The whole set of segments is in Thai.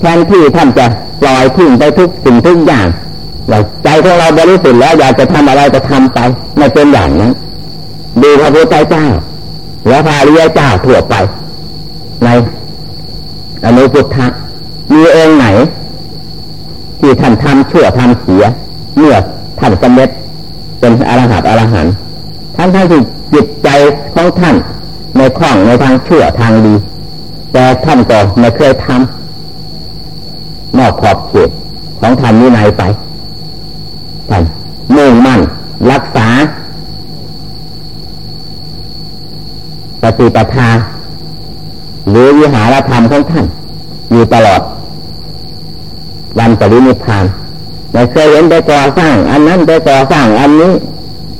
แทนที่ท่านจะปล่อยทิ้งไปทุกสิ่งทุกอย่างเราใจของเราบริสุทธิ์แล้วอยากจะทำอะไรก็ทำไปไม่เป็นอย่างนั้นดูพระพุทธเจ้าและพระริยเจ้าทั่วไป ในอนุพุทธะมีเองไหน ที่ท่านทำชั่วทำเสีย เมื่อท่านสำเร็จเป็นอรหัตอรหันต์ท่านท่านที่จิตใจของท่านในคล่องในทางชั่วทางดี แต่ท่านก็ไม่เคยทำ นอกขอบเขตของธรรมนินัยไปท่านมุ่งมั่นรักษาปฏิปทาหรือวิหารธรรมของท่าน อยู่ตลอด วันปรินิพานไม่เคยเห็นไปก่อสร้าง อันนั้นไปก่อสร้างอันนี้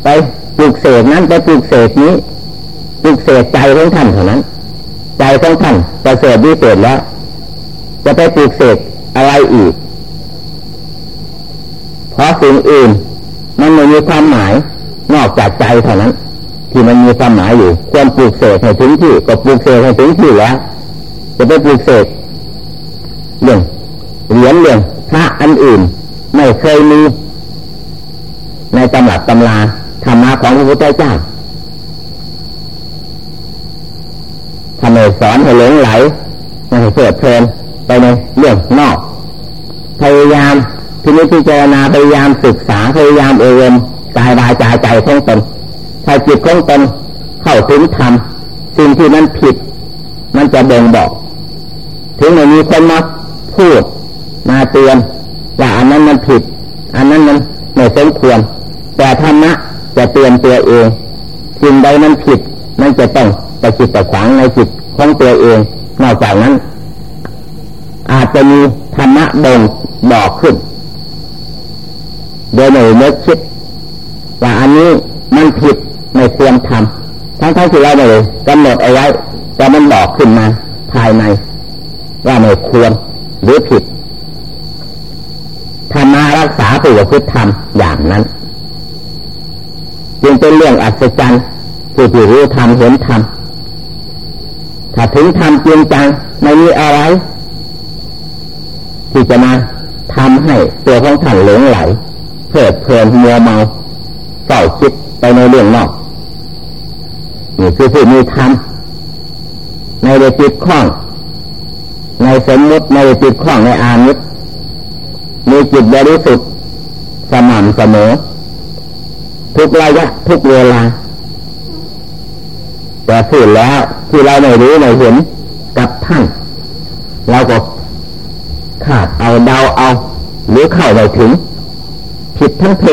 ไปปลูกเสกนั้นไปปลูกเสกนี้ปลูกเสกใจของท่านเท่านั้น ใจของท่านประเสริฐดีเศษแล้ว จะไปปลูกเสก อะไรอีก เพราะสิ่งอื่น มันไม่มีความหมาย นอกจากใจเท่านั้น ที่มันมีความหมายอยู่ ควรปลูกเสกให้ถึงที่ ก็ปลูกเสกให้ถึงที่แล้วจะไปปลูกเสกเรื่องเหรียญเรื่องพระอันอื่น ไม่เคยมีในตำรับตำราธรรมะของพระพุทธเจ้าทำให้สอนให้หลงไหลให้เพลิดเพลินไปในเรื่องนอก ยายามที่นี้พิจารณาพยายามศึกษาพยายามเอเวมกายวาจาใจของตนถ้าจิตของตนเข้าถึงธรรมสิ่งที่มันผิด มันจะเบ่งบอก ถึงไม่มีคนมาพูดมาเตือนว่าอันนั้นมันผิด อันนั้นมันไม่สมควร แต่ธรรมะจะเตือนตัวเองสิ่งใดมันผิด มันจะต้องตะจิตตะขวางในจิตของตัวเองนอกจากนั้น อาจจะมีธรรมะบ่งบอกขึ้น โดยไม่เลิกคิด ว่าอันนี้มันผิดไม่ควรทำทั้งทั้งที่เราไม่กำหนดเอาไว้แต่มันบอกขึ้นมาภายใน ว่าไม่ควรหรือผิดธรรมารักษาตัวพุทธธรรมอย่างนั้น จึงเป็นเรื่องอัศจรรย์ผู้ที่รู้ธรรมเห็นธรรมถ้าถึงธรรมจริงจังไม่มีอะไร ที่จะมาทำให้ตัวของท่านหลงไหลเพลิดเพลินมัวเมาเฝ้าคิดไปในเรื่องนอกนี่คือผู้มีธรรมในเดจิตข้อง ในสมมติในเดจิตข้องในอามิตรมีจิตบริสุทธิ์สม่ำเสมอ ทุกระยะทุกเวลาแต่พูดแล้วที่เราไม่รู้ไม่เห็นกับท่านเราก็ ขาดเอาเดาเอา หรือเข้าไปถึง ผิดทั้งเพ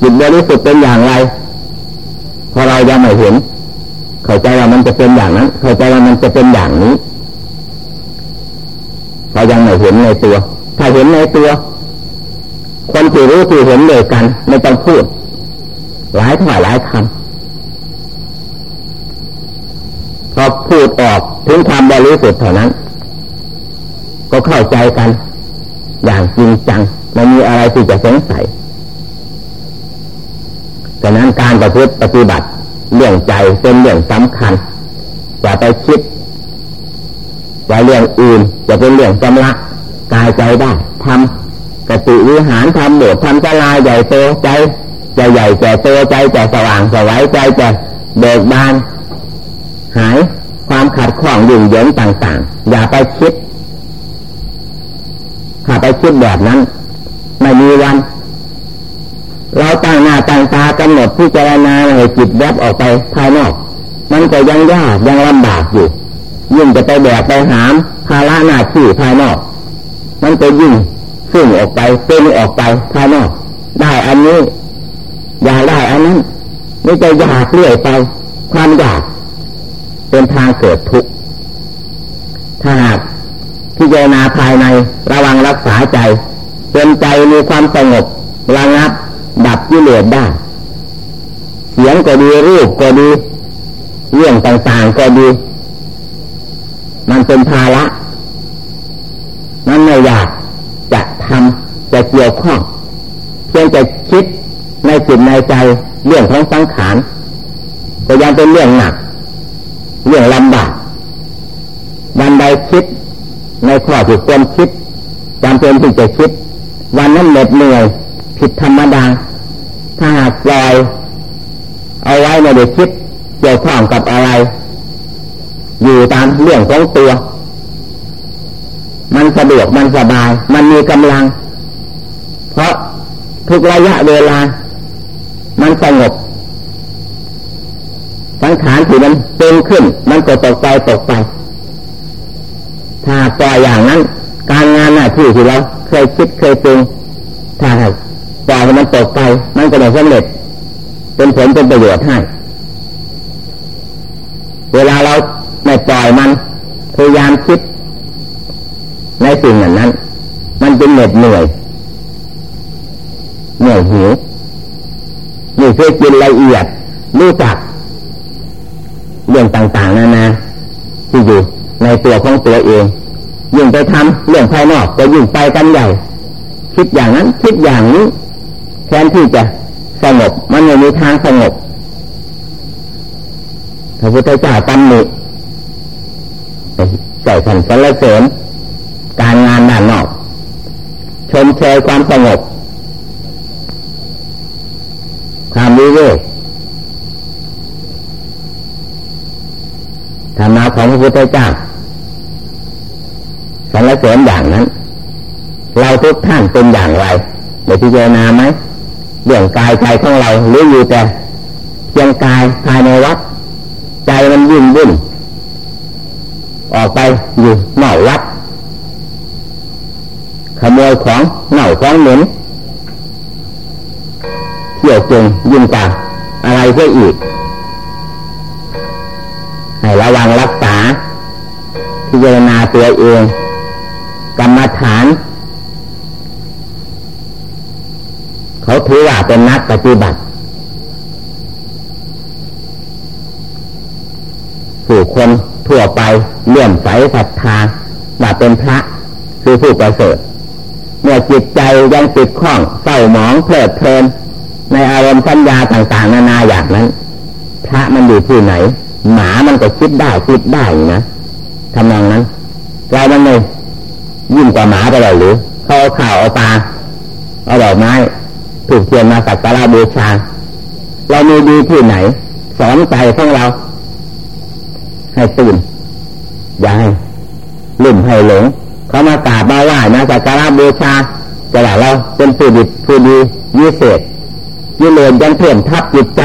จิตบริสุทธิ์เป็นอย่างไรพอเรายังไม่เห็น เข้าใจว่ามันจะเป็นอย่างนั้น เข้าใจว่ามันจะเป็นอย่างนี้เรายังไม่เห็นในตัว ถ้าเห็นในตัว คนที่รู้ที่เห็นเลยกัน ไม่ต้องพูด หลายถ่ายหลายคำพอพูดออกถึงความบริสุทธิ์เท่านั้น ก็เข้าใจกัน อย่างจริงจังไม่มีอะไรที่จะสงสัยดังนั้นการประพฤติปฏิบัติเรื่องใจเป็นเรื่องสำคัญอย่าไปคิดว่าเรื่องอื่นจะเป็นเรื่องจำละกายใจได้ทำกติวิหารทำโบสถ์ทำจลายใหญ่โตใจจะใหญ่จะโตใจจะสว่างสวัยใจจะเบิกบานหายความขัดข้องยุ่งเหยิงต่าง ๆ อย่าไปคิด ไปคิดแบบนั้น ไม่มีวัน เราตั้งหน้าตั้งตากำหนดพิจารณาให้จิตแวบออกไปภายนอก มันก็ยังยากยังลำบากอยู่ ยิ่งจะไปแบกไปหามภาระหน้าที่ภายนอก มันก็ยิ่งซึ่งออกไปเป็นออกไปภายนอก ได้อันนี้ อยากได้อันนั้นนี่จะอยากเรื่อยไป ความอยาก เป็นทางเกิดทุกข์ถ้าหาก พิจารณาภายในระวังรักษาใจเป็นใจมีความสงบระงับ ดับกิเลสได้ เสียงก็ดีรูปก็ดี เรื่องต่างๆก็ดี มันเป็นภาระมันไม่อยากจะทำจะเกี่ยวข้องเพียงจะคิดในจิตในใจเรื่องของสังขารก็ยังเป็นเรื่องหนัก เรื่องลำบากวันใดคิด ในข้อที่ควรคิดจำเป็นที่จะคิด วันนั้นเหน็ดเหนื่อย ผิดธรรมดา ถ้าหากปล่อยเอาไว้ในเด็กคิดเกี่ยวข้องกับอะไร อยู่ตามเรื่องของตัว มันสะดวกมันสบาย มันมีกำลัง เพราะทุกระยะเวลา มันสงบสังขารที่มันเป็นขึ้น มันก็ตกไปตกไป ปล่อยอย่างนั้น การงานหน้าที่ที่เราเคยคิดเคยปรุงถ้าปล่อยมันตกไป มันก็ไม่สำเร็จ เป็นผลเป็นประโยชน์ให้ เวลาเราไม่ปล่อยมันพยายามคิด ในสิ่งนั้นนั้น มันเป็นเหน็ดเหนื่อยเหนื่อยหิวนี่คือกินละเอียดรู้จักเรื่องต่างๆนานาที่อยู่ในตัวของตัวเอง ยิ่งไปทำเรื่องภายนอกก็ยิ่งไปกันใหญ่ คิดอย่างนั้นคิดอย่างนี้แทนที่จะสงบมันไม่มีทางสงบพระพุทธเจ้าตำหนิใส่สันสรรเสริญการงานด้านนอก ชมเชยความสงบ ความวิเวกธรรมะของพระพุทธเจ้า สรรเสริญอย่างนั้น เราทุกท่านเป็นอย่างไรเดี๋ยวพิจารณาไหมเรื่องกายใจของเราหรืออยู่แต่เพียงกายภายในวัด ใจมันยิ่งวุ่นออกไปอยู่นอกวัดขโมยของเหน่าของเหม็นเที่ยวจงยิ่งกว่าอะไรเพื่ออีก ให้ระวังรักษาพิจารณาตัวเอง กรรมฐาน เขาถือว่าเป็นนักปฏิบัติผู้คนทั่วไปเลื่อมใสศรัทธาว่าเป็นพระคือผู้ประเสริฐเมื่อจิตใจยังติดข้องเศร้าหมองเพลิดเพลิน ในอารมณ์สัญญาต่างๆ นานาอย่างนั้น พระมันอยู่ที่ไหน หมามันก็คิดได้คิดได้นะทำนองนั้นเรามันเลย กว่าหมาไปเลยหรือเขาเอาข่าวเอาตาเอาดอกไม้ถูกเทียนมาสักการะบูชาเรามีดีที่ไหน สอนใจของเรา ให้ตื่นอย่าให้ลุ่มให้หลง เขามากราบมาไหว้นะสักการะบูชาจะว่าเราเป็นผู้ดีผู้ดียิ่เศษยิเลนยังเพื่อนทับจิตใจ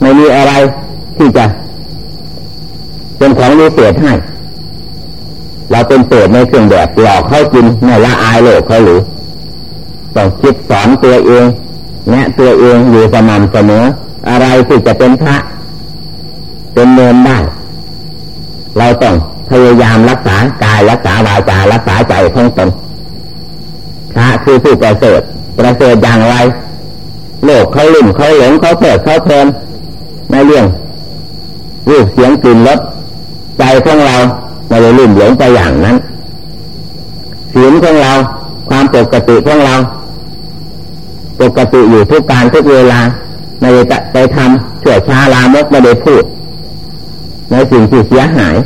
ไม่มีอะไรที่จะเป็นของวิเศษให้ เราเป็นเศษในเครื่องแบบหลอกเขากินในละอายโลกเขาหรือต้องคิดสอนตัวเองแนะตัวเองอยู่สม่ำเสมออะไรที่จะเป็นพระ เป็นเนินได้เราต้องพยายามรักษากายรักษาวาจารักษาใจของตนพระคือผู้ประเสริฐประเสริฐอย่างไร โลกเขาลุ่มเขาหลงเขาเพิดเขาเพลินในเรื่องรูปเสียงกลิ่นรสใจของเรา ไม่ได้ลื่นหลงไปอย่างนั้นศีลของเรา ความปกติของเรา ปกติอยู่ทุกการทุกเวลาไม่ได้ไปทำชั่วช้าลามกไม่ได้พูด ในสิ่งที่เสียหาย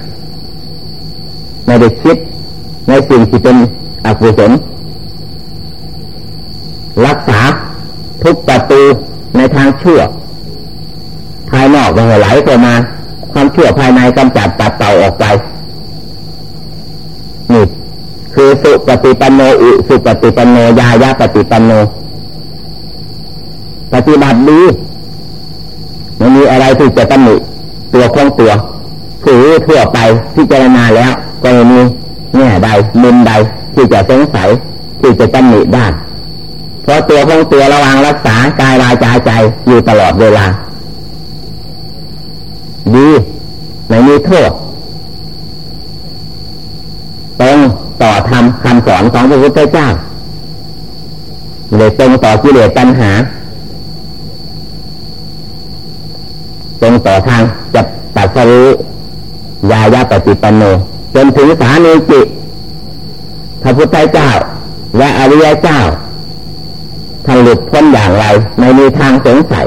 ไม่ได้คิด ในสิ่งที่เป็นอกุศลรักษาทุกประตูในทางชั่ว ภายนอกมันไหลเข้ามา ความชั่วภายในกำจัดตัดเต่าออกไป นี่คือสุปฏิปันโนอุสุปฏิปันโนยายาปฏิปันโน ปฏิบัติดีไม่มีอะไรที่จะตำหนิตัวของตัวถือทั่วไปพิจารณาแล้ว ก็ไม่มีแง่ใดมุมใดที่จะสงสัยที่จะตำหนิได้เพราะตัวของตัวระวังรักษากายวาจาใจอยู่ตลอดเวลาดีไม่มีโทษ ตรงต่อธรรมคำสอนของพระพุทธเจ้าเลยตรงต่อกิเลสปัญหา ตรงต่อทางจับตัดสรู้ยายาปฏิปันโนจนถึงสามีจิตพระพุทธเจ้า และอริยเจ้าท่านหลุดพ้นอย่างไร ไม่มีทางสงสัย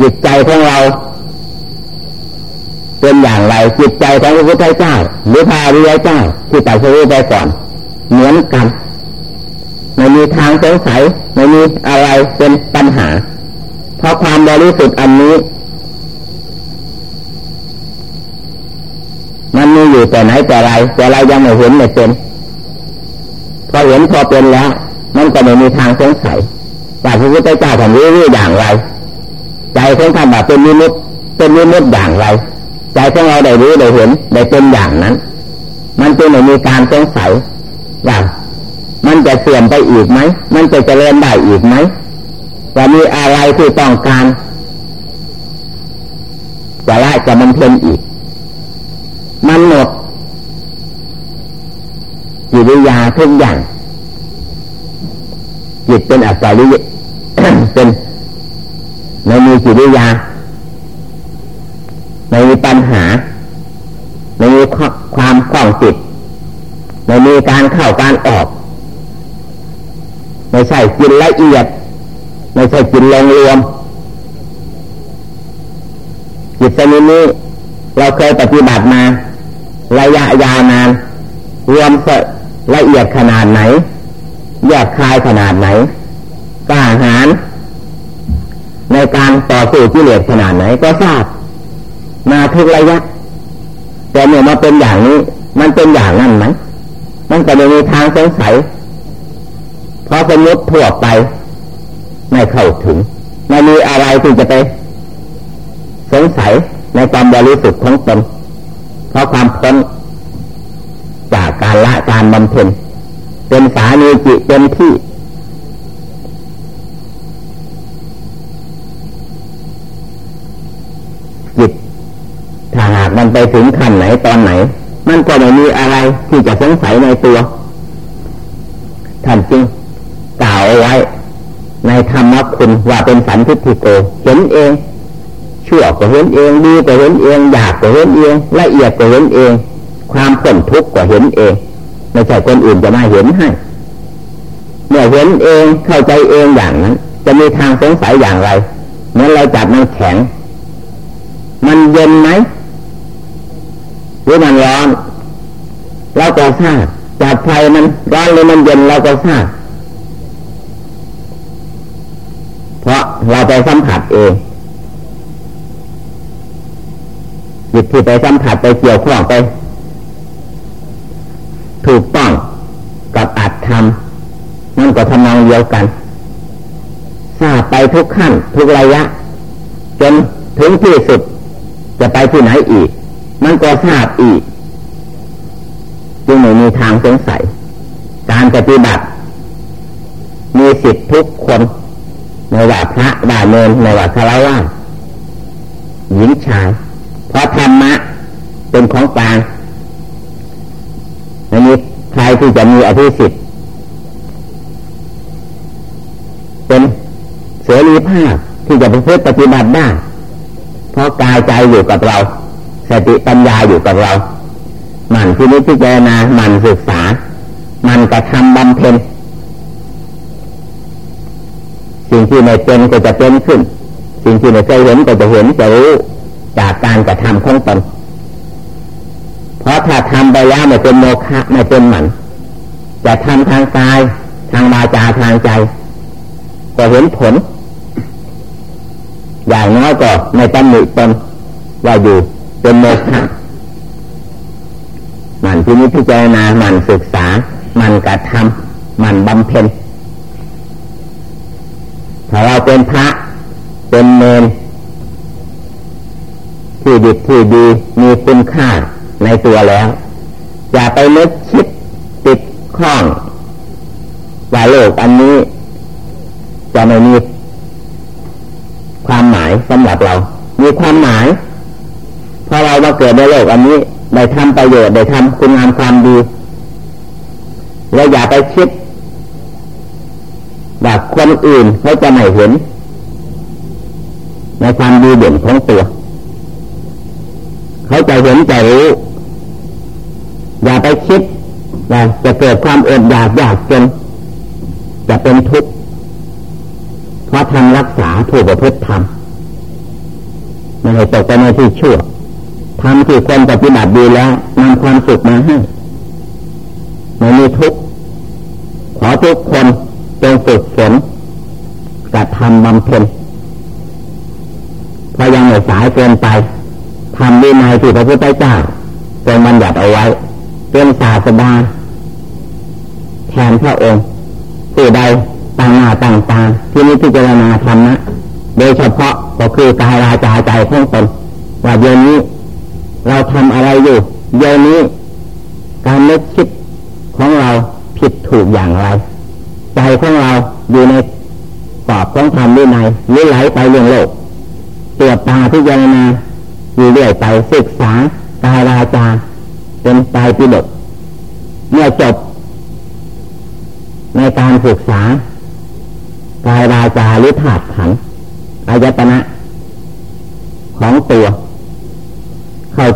จิตใจของเรา เป็นอย่างไรจิตใจของพระพุทธเจ้า หรือพระอริยเจ้าที่ตัดสู้ไปก่อน เหมือนกันไม่มีทางสงสัยไม่มีอะไรเป็นปัญหา เพราะความบริสุทธิ์อันนี้ มันมีอยู่แต่ไหนแต่ไรแต่เรายังไม่เห็นไม่เป็นพอเห็นพอเป็นแล้ว มันก็ไม่มีทางสงสัยว่าพระพุทธเจ้าท่านรู้อย่างไร ใจของท่านแบบเป็นมิมุตเป็นมิมุตอย่างไร ใจของเราได้รู้ได้เห็นได้เป็นอย่างนั้น มันจึงไม่มีการสงสัยว่ามันจะเสื่อมไปอีกไหม มันจะเจริญได้อีกไหมว่ามีอะไรที่ต้องการจะละจะมันเพียนอีก มันหมดจิตวิยาทุกอย่างจิตเป็นอัศริเป็นไม่มีจิตวิยา ไม่มีปัญหา ไม่มีความคล่องจิตไม่มีการเข้าการออก ไม่ใช่กินละเอียด ไม่ใช่กินลงรวมจิตสนินี้เราเคยปฏิบัติมา ระยะยาวนาน รวมสละเอียดขนาดไหนแยกคายขนาดไหนกล้าหาญในการต่อสู้กิเลสขนาดไหนก็ทราบ มาทุกระยะ แต่เมื่อมาเป็นอย่างนี้ มันเป็นอย่างนั้นไหมมันก็ไม่มีทางสงสัยเพราะสมมติทั่วไป ไม่เข้าถึงไม่มีอะไรที่จะไป สงสัยในความบริสุทธิ์ของตนเพราะความพ้นจากการละการบำเพ็ญเป็นสามีจิเป็นที่จิตถ้าหากมัน ไปถึงขั้นไหนตอนไหน มันก็ไม่มีอะไรที่จะสงสัยในตัว ท่านจริงกล่าวเอาไว้ ในธรรมคุณว่าเป็นสันทิฏฐิโก เห็นเองเชั่วก็เห็นเองดีก็เห็นเองอยากก็เห็นเองละเอียดก็เห็นเอง ความพ้นทุกข์ก็เห็นเองไม่ใช่คนอื่นจะมาเห็นให้เมื่อเห็นเองเข้าใจเองอย่างนั้น จะมีทางสงสัยอย่างไรเมื่อเราจับมันแข็ง มันเย็นไหม รือมันร้อนเราก็ทราบจับไฟมันร้อนหรือมันเย็นเราก็ทราบเพราะเราไปสัมผัสเองจิตที่ไปสัมผัสไปเกี่ยวข้องไป ถูกต้องกับอัตธรรมนั่นก็ทำนองเดียวกันทราบไปทุกขั้น ทุกระยะ จนถึงที่สุดจะไปที่ไหนอีก มันก็ทราบอีกจึงไม่มีทางสงสัย การปฏิบัติ มีสิทธิทุกคนในว่าพระบาเนนในว่าคารวะหญิงชาย เพราะธรรมะเป็นของกลางอันนี้ใครที่จะมีอภิสิทธิ์เป็นเสรีภาพที่จะเป็นเพื่อปฏิบัติได้เพราะกายใจอยู่กับเรา สติปัญญาอยู่กับเรา มันที่นี้พิจารณามันศึกษา มันกระทำบำเพ็ญสิ่งที่ไม่เป็นก็จะเป็นขึ้น สิ่งที่ไม่เคยเห็นก็จะเห็นจะรู้จากการกระทำของตนเพราะถ้าทำไปแล้วไม่เป็นโมฆะไม่เป็นหมันจะทำทางกาย ทางวาจาทางใจ ก็เห็นผล อย่างน้อยก็ไม่ตำหนิตนว่าอยู่ เป็นโมฆะมันที่นี้พิจารณามันศึกษา มันกระทำมันบำเพ็ญถ้าเราเป็นพระเป็นเมนที่ดีที่ดีมีคุณค่าในตัวแล้ว อย่าไปนึกคิดติดข้องว่าโลกอันนี้ จะไม่มีความหมายสำหรับเรา มีความหมาย พอเรามาเกิดในโลกอันนี้ได้ทำประโยชน์ได้ทำคุณงามความดี แล้วอย่าไปคิดว่าคนอื่นเขาจะไม่เห็น ในความดีเด่นของตัว เขาจะเห็นจะรู้ อย่าไปคิดว่าจะเกิดความอดอยากอยากจนจะเป็นทุกข์เพราะทำรักษาถูกประพฤติธรรมไม่ให้ตกไปในที่ชั่ว ทำที่คนปฏิบัติดีแล้วนำความสุขมาให้ไม่มีทุกข์ขอทุกคนจงฝึกฝนกระทำบำเพ็ญพอยังไม่สายเกินไปทำดีในที่พระพุทธเจ้าทรงบัญญัติเอาไว้ เป็นศาสดาแทนพระองค์ผู้ใดต่างหน้าต่างตาที่นี้พิจารณาธรรมะโดยเฉพาะก็คือกายราจาใจของตนว่าเดี๋ยวนี้ เราทำอะไรอยู่เดี๋ยวนี้ การนึกคิดของเราผิดถูกอย่างไร ใจของเราอยู่ในกรอบของธรรมวินัยหรือไหลไปเรื่องโลกตรวจตาพิจารณาอยู่เรื่อยไปศึกษากายราจาเป็นปลายปิฎกเมื่อจบ ในการศึกษากายราจาหรือถาดขันอายตนะของตัว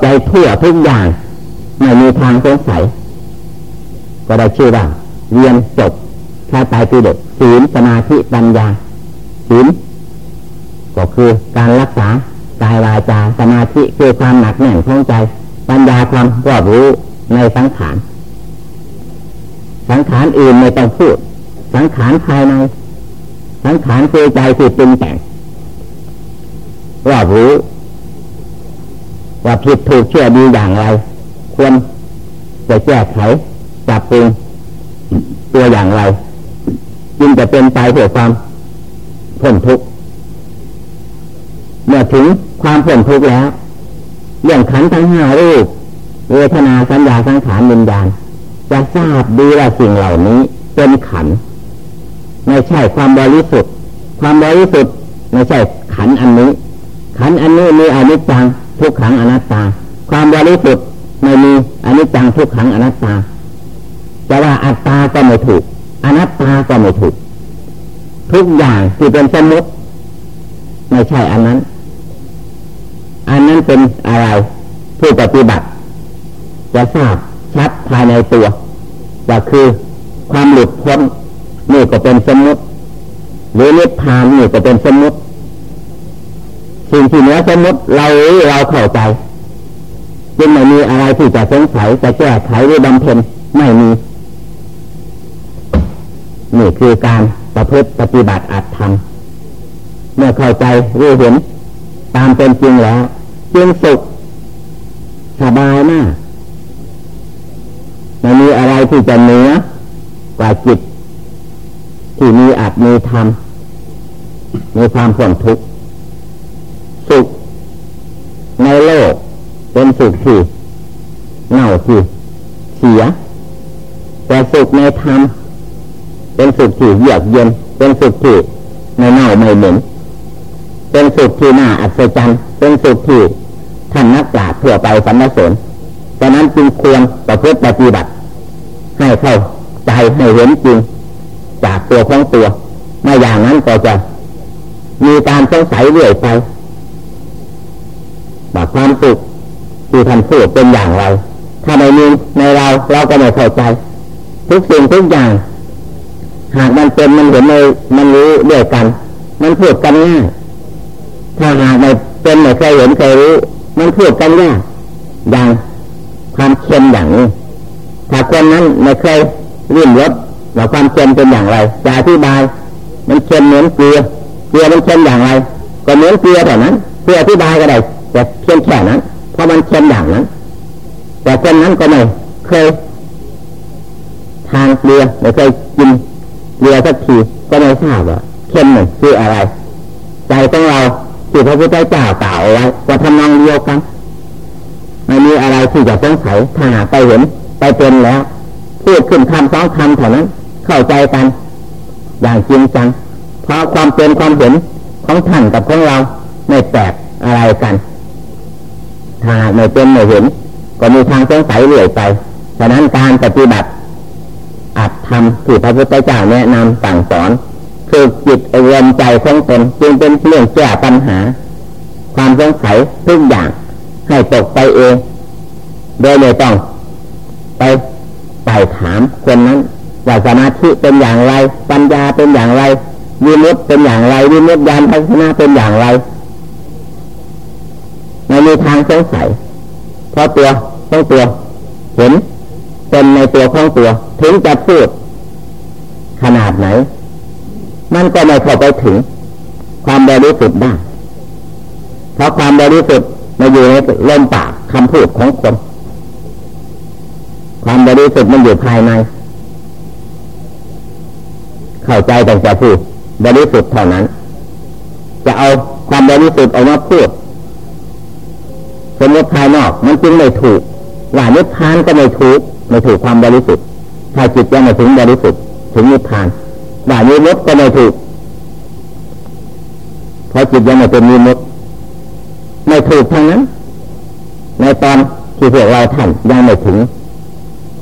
ใจทั่วทุกอย่างไม่มีทางสงสัย ก็ได้ชื่อว่า เรียนจบแค่ตายปีเด็กศีลสมาธิปัญญาศีลก็คือการรักษากายวาจาสมาธิคือความหนักแน่นของใจ ปัญญาความรอบรู้ในสังขารสังขารอื่นไม่ต้องพูด สังขารภายใน สังขารคือใจคือปรุงแต่งรอบรู้ ว่าผิดถูกเชื่อดีอย่างไร ควรจะแก้ไขปรับปรุงตัวอย่างไร จึงจะเป็นไปเพื่อความพ้นทุกข์เมื่อถึงความพ้นทุกข์แล้วเรื่องขันทั้งห้ารูปเวทนาสัญญาสังขารวิญญาณจะทราบดีว่าสิ่งเหล่านี้เป็นขันไม่ใช่ความบริสุทธิ์ ความบริสุทธิ์ไม่ใช่ขันอันนี้ ขันอันนี้มีอนิจจัง ทุกขังอนัตตา ความบริสุทธิ์ไม่มีอนิจจังทุกขังอนัตตาจะว่าอัตตาก็ไม่ถูก อนัตตาก็ไม่ถูก ทุกอย่างที่เป็นสมมติไม่ใช่อันนั้น อันนั้นเป็นอะไร ผู้ปฏิบัติ จะทราบชัดภายในตัวว่าคือความหลุดพ้นนี่ก็เป็นสมมติหรือนิพพานนี่ก็เป็นสมมติ สิ่งที่เหนือสมมติเราเราเข้าใจจึงไม่มีอะไรที่จะสงสัยจะแก้ไขหรือบำเพ็ญไม่มีนี่คือการประพฤติปฏิบัติอัตธรรมเมื่อเข้าใจรู้เห็นตามเป็นจริงแล้วจึงสุขสบายมากไม่มีอะไรที่จะเหนือกว่าจิต ที่มีอัตมีธรรมมีความผ่อนทุกข์สุขในโลกเป็น สุขที่เน่าที่เสีย แต่สุขในธรรมเป็นสุขที่เยือกเย็น เป็นสุขที่ไม่เน่าไม่เหม็นเป็นสุขที่น่าอัศจรรย์เป็นสุขที่ท่านนักปราชญ์ทั่วไปสรรเสริญดังนั้นจึงควรประพฤติปฏิบัติ ให้เข้าใจให้เห็นจริง จากตัวของตัวไม่อย่างนั้นก็จะมีการสงสัยเรื่อยไปว่าความสุข ที่ท่านพูดเป็นอย่างไร ถ้าไม่มีในเราเราก็ไม่เข้าใจ ทุกสิ่งทุกอย่าง หากมันเป็นมันเห็นในมันรู้ด้วยกัน มันพูดกันง่ายถ้าหากไม่เป็นไม่เคยเห็นเคยรู้ มันพูดกันยากอย่างความเค็มอย่างนี้ถ้าคนนั้นไม่เคยริ่มรสว่าความเค็มเป็นอย่างไรจะอธิบาย มันเค็มเหมือนเกลือเกลือมันเค็มอย่างไร ก็เหมือนเกลือแต่นั้นเพื่ออธิบายก็ได้แต่เค็มแค่นั้น เพราะมันเค็มอย่างนั้น แต่คนนั้นก็ไม่เคยทานเกลือไม่เคยกินเกลือสักทีก็ไม่ทราบว่าเค็มหนึ่งคืออะไร ใจของเราที่พระพุทธเจ้ากล่าวไว้ว่าทำนองเดียวกันไม่มีอะไรที่จะสงสัยถ้าหาไปเห็นไปเป็นแล้วพูดขึ้นคำสองคำเท่านั้น เข้าใจกัน อย่างจริงจังเพราะความเป็นความเห็นของท่านกับของเราไม่แตกอะไรกัน ถ้าไม่เป็นไม่เห็น ก็มีทางสงสัยเรื่อยไปฉะนั้นการปฏิบัติอัดทำที่พระพุทธเจ้าแนะนำสั่งสอน คือจิตเรียนใจของตนจึงเป็นเรื่องแก้ปัญหา ความสงสัยทุกอย่างให้ตกไปเอง โดยไม่ต้อง ไปไปถามคนนั้นว่าสมาธิเป็นอย่างไร ปัญญาเป็นอย่างไรวิมุตเป็นอย่างไรวิมุตญาณทัศนะเป็นอย่างไร มีทางสงสัยเพราะตัวต้องตัว เห็นเป็นในตัวของตัว ถึงจะพูด ขนาดไหน มันก็ไม่เข้าไปถึง ความบริสุทธิ์ได้เพราะความบริสุทธิ์มาอยู่ในลมปากคำพูดของคนความบริสุทธิ์มันอยู่ภายใน เข้าใจแต่จะพูดบริสุทธิ์เท่านั้น จะเอาความบริสุทธิ์ออกมาพูด สมมติภายนอก มันจึงไม่ถูก ว่านิพพานก็ไม่ถูก ไม่ถูกความบริสุทธิ์ ถ้าจิตยังไม่ถึงบริสุทธิ์ถึงนิพพานว่านิมุตก็ไม่ถูก เพราะจิตยังไม่เป็นนิมุตไม่ถูกทั้งนั้น ในตอนที่พวกเราท่านยังไม่ถึง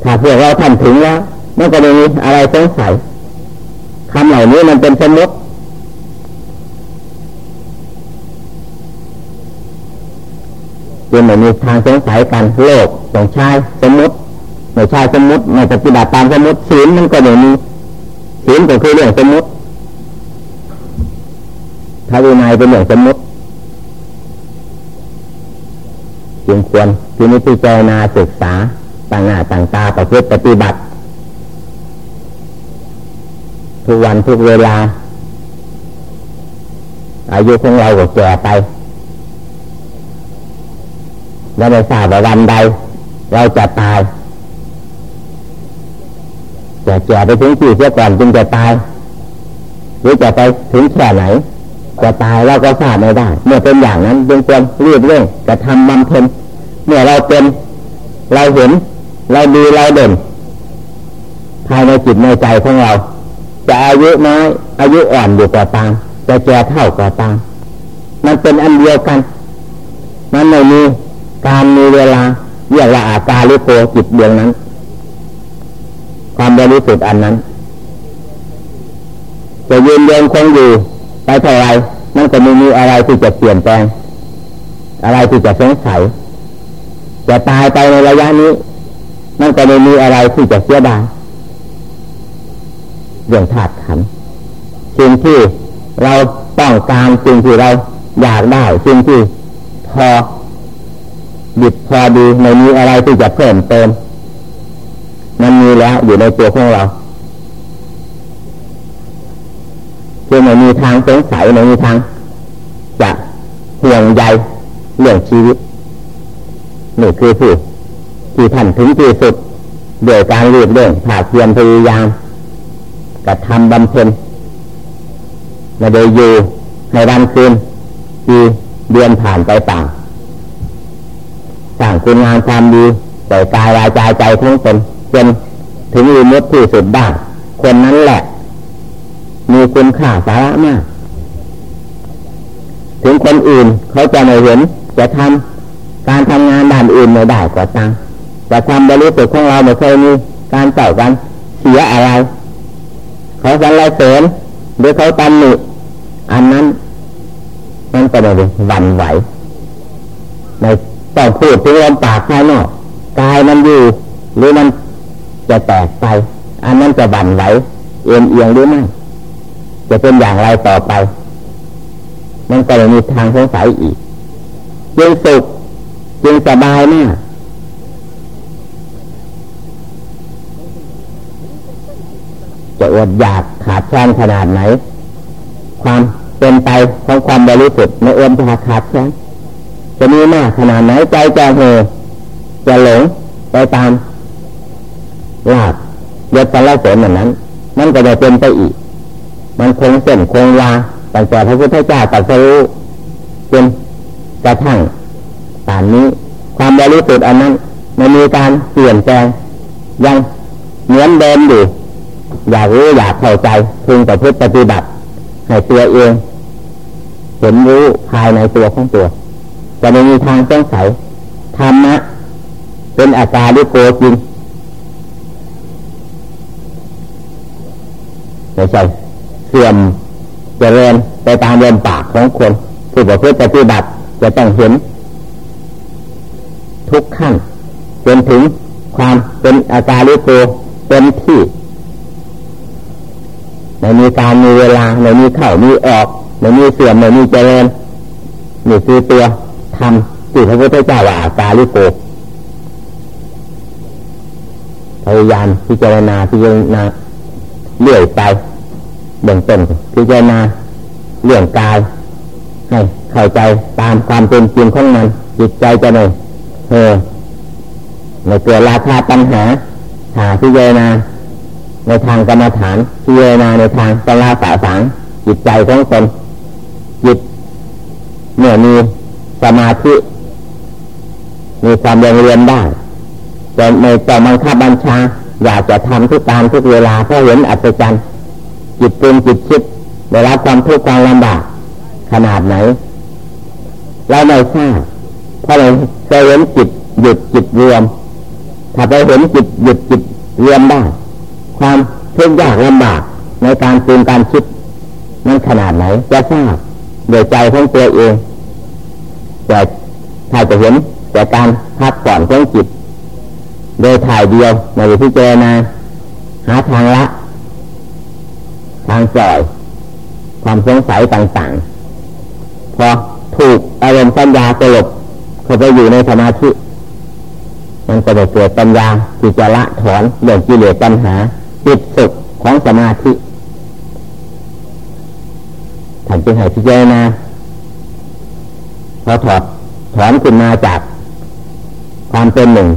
ถ้าพวกเราท่านถึงแล้วมันก็ไม่มีอะไรสงสัยคำเหล่านี้มันเป็นสมมติ จึงไม่มีทางสงสัยกันโลกสองชายสมมติไม่ใช่สมมติไม่ปฏิบัติตามสมมติศีลมันก็ไม่มีศีลก็คือเรื่องสมมติถ้าวินัยเป็นเรื่องสมมติจึงควรที่นิพพานาศึกษาต่างหน้าต่างตาประพฤติปฏิบัติ ทุกวันทุกเวลา อายุของเราก็แก่ไป และไม่ทราบว่าวันใด เราจะตายจะแก่ไปถึงที่เสียก่อนจึงจะตาย หรือจะไปถึงแค่ไหนจะตายเราก็ทราบไม่ได้ เมื่อเป็นอย่างนั้นจึงควรรีบเร่งจะทำบำเพ็ญเมื่อเราเป็นเราเห็น เราดีเราเด่น ภายในจิตในใจของเรา จะอายุน้อยอายุอ่อนอยู่กว่าตามจะแก่เท่ากว่าตามมันเป็นอันเดียวกัน มันไม่มี การมีเวลาเรียกว่าอาการลิโกจิตดวงนั้น ความบริสุทธิ์อันนั้น จะยืนเดินคงอยู่ไปเท่าไรนั่นก็ไม่มีอะไรที่จะเปลี่ยนแปลง อะไรที่จะสงสัยจะตายไปในระยะนี้นั่นก็ไม่มีอะไรที่จะเสียดายเรื่องธาตุขันสิ่งที่เราต้องการสิ่งที่เราอยากได้สิ่งที่พอ บิดพอดีไม่มีอะไรที่จะเพิ่มเติม มันมีแล้วอยู่ในตัวของเราจึงไม่มีทางสงสัยไม่มีทางจะห่วงใยเรื่องชีวิตนี่คือผู้ที่ท่านถึงที่สุดโดยการรีบเร่งผ่าเพียรพยายามกระทำบำเพ็ญไม่ได้อยู่ในวันคืนที่เดือนผ่านไปต่าง คุณงานความดีใส่กายวาจาใจทั้งตนจนถึงอิมุตที่สุดได้คนนั้นแหละ มีคุณค่าสาระมาก ถึงคนอื่นเขาจะไม่เห็นจะทำการทำงานด้านอื่นไม่ได้ก็ตามแต่ความบริสุทธิ์ของเราไม่เคยมีการเจ้ากันเสียอะไรเขาสรรเสริญหรือเขาตำหนิอันนั้นมันก็ไม่หวั่นไหวใน ต้องพูดถึงลมปากภายนอกกายมันอยู่ หรือมันจะแตกไป อันนั้นจะบั่นไหวเอียงเอียงหรือไม่จะเป็นอย่างไรต่อไป มันก็เลยมีทางสงสัยอีกจึงสุขจึงสบายมากจะอดอยากขาดแคลนขนาดไหน ความเป็นไปของความบริสุทธิ์ในเอื้อมจะขาดแคลน จะมีมากขนาดไหนใจจะเหอจะหลงไปตามลาบยศสารเสริญเหมือนนั้น มันก็จะเป็นไปอีก มันคงเส้นคงวาตั้งแต่พระพุทธเจ้าตรัสรู้จนกระทั่งตานนี้ ความบริสุทธิ์อันนั้นไม่มีการเปลี่ยนแปลงยังเหมือนเดิมอยู่อยากรู้อยากเข้าใจพึงแต่พุทธปฏิบัติให้ตัวเองเห็นรู้ภายในตัวของตัว จะไม่มีทางสงสัยธรรมะเป็นอาการด้วยโกจริงไม่ใช่เสื่อมจเจริญไปตามเดินปากของคนผู้ประพฤติปฏิบัติจะต้องเห็น ทุกขั้นจนถึงความเป็นอาการลิโกเป็นที่ไม่มีการมีเวลาไม่มีเข้ามีออกไม่มีเสื่อมไม่มีเจริญนี่คือตัว ทำที่พระพุทธเจ้าว่าอาลิโกพยายามพิจารณาพิจารณาเลื่อยไปเบื้องต้นพิจารณาเรื่องกายให้เข้าใจตามความเป็นจริงของมันจิตใจจะไม่เฮอไม่เกิดราคาปัญหาหาพิจารณาในทางกรรมฐานพิจารณาในทางสลาสาสางจิตใจของตนจิตเมื่อมี สมาธิมีความเรียนเรียนได้แต่ในต่อมังคับบัญชา อยากจะทำทุกการทุกเวลาเพราะเห็นอัศจรรย์จิตปรุงจิตคิดได้รับความทุกข์ความลำบากขนาดไหน เราไม่ทราบเพราะเราเคยเห็นจิตหยุดจิตรวม ถ้าไปเห็นจิตหยุดจิตรวมได้ความทุกข์ยากลำบากในการปรุงการคิดนั้นขนาดไหนจะทราบโดยใจของตัวเอง แต่ถ้าจะเห็นแต่การพักผ่อนของจิต โดยถ่ายเดียวในที่เจนาหาทางละ ทางปล่อย ความสงสัยต่างๆ พอถูกอารมณ์สัญญาสลบเขาไปอยู่ในสมาธิมันจะเกิดปัญญาที่จะละถอนเรื่องกิเลสปัญหาจิตสุขของสมาธิท่านจึงให้พิจารณา พอถอดถอนขึ้นมาจากความเป็นหนึ่ง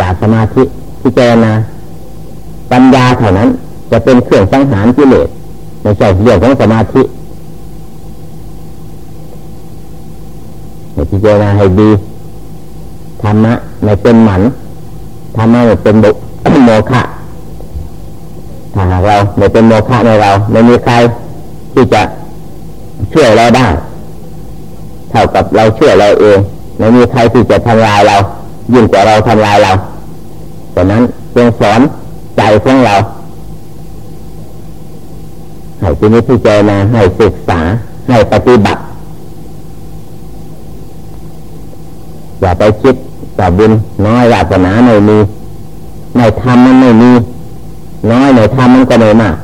จากสมาธิพิจารณาปัญญาเท่านั้น จะเป็นเครื่องสังหารกิเลสในใจเรื่องของสมาธิพิจารณาให้ดีธรรมะไม่เป็นหมันธรรมะไม่เป็นบุโมฆะถ้าเราไม่เป็นโมฆะในเราไม่มีใครที่จะช่วยเราได้ ท่ากับเราช่วยเราเองไม่มีใครที่จะทำลายเรา ยิ่งกว่าเราทำลายเราดังนั้นจงสอนใจของเราให้ที่นี้ที่เจนาให้ศึกษาให้ปฏิบัติอย่าไปคิดแต่บุญน้อยวาสนาไม่มีในธรรมมันไม่มี น้อยในธรรมมันก็ไม่มาก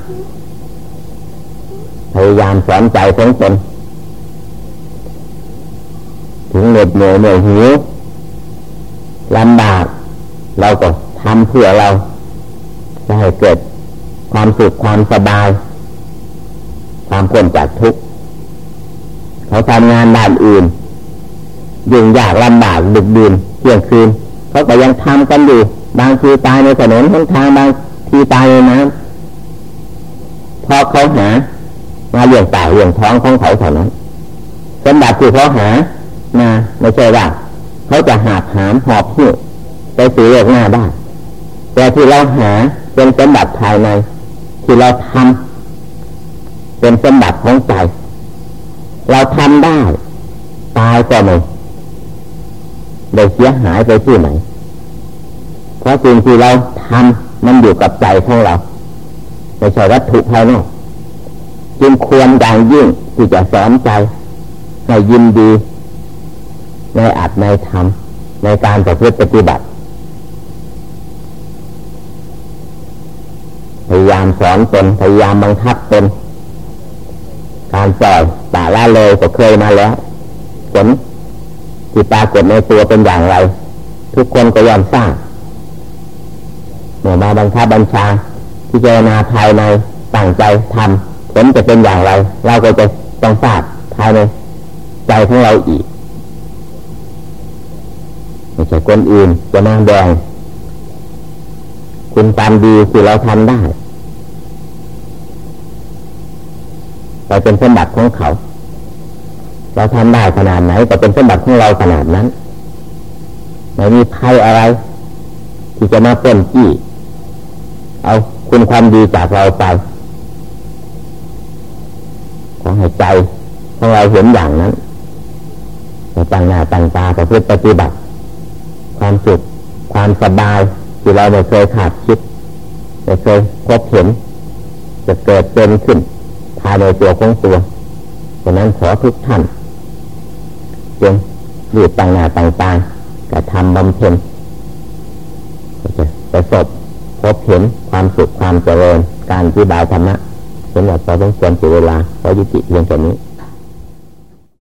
พยายามสอนใจของตน ถึงเหน็ดเหนื่อยเหนื่อยหิวลำบากเราก็ทำเพื่อเราจะให้เกิดความสุขความสบาย ความพ้นจากทุกข์เขาทำงานด้านอื่นยุ่งยากลำบากดึกดื่นเที่ยงคืนเขาก็ยังทำกันอยู่ บางทีตายในถนนทางบางทีตายในน้ำพอเขาหามาเลี้ยงปากเลี้ยงท้องของเขาเท่านั้นสมบัติที่เขาหา มาไม่ใช่ว่าเขาจะหาหามหอบหิ้วไปสู่โลกหน้าได้แต่ที่เราหาเป็นสมบัติภายใน ที่เราทำเป็นสมบัติของใจ เราทำได้ ตายก็ไม่ได้เสียหายไปที่ไหน เพราะสิ่งที่เราทำมันอยู่กับใจของเราไม่ใช่วัตถุภายนอกจึงควรอย่างยิ่งที่จะสอนใจให้ยินดี ในอัดในธรรมในการประพฤติปฏิบัติ พยายามสอนตนพยายามบังคับตนการปล่อยป่าละเลยก็เคยมาแล้วผลที่ปรากฏในตัวเป็นอย่างไร ทุกคนก็ยอมทราบเมื่อมาบังคับบัญชาพิจรณาภายในตั้งใจทำผลจะเป็นอย่างไร เราก็จะต้องทราบภายในใจของเราอีก ไม่ใช่คนอื่นจะมาแดงคุณตามดีที่เราทำได้ไปเป็นสมบัติของเขา เราทำได้ขนาดไหนก็เป็นสมบัติของเราขนาดนั้นไม่มีภัยอะไร ที่จะมาเป็นจี้เอาคุณความดีจากเราไปขอให้ใจของเราเห็นอย่างนั้นต่ต่างหน้าต่างตาประพฤติปฏิบัติ ความสุขความสบายที่เราไม่เคยขาดคิดไม่เคยพบเห็น จะเกิดเป็นขึ้นภายในตัวของตัวดังนั้นขอทุกท่านจงรีบต่างหน้าต่างตากระทำบำเพ็ญจะประสบพบเห็นความสุขความเจริญการที่บายธรรมะสำหรับเราต้องควรเสียเวลาเพราะยุติเพียงแค่นี้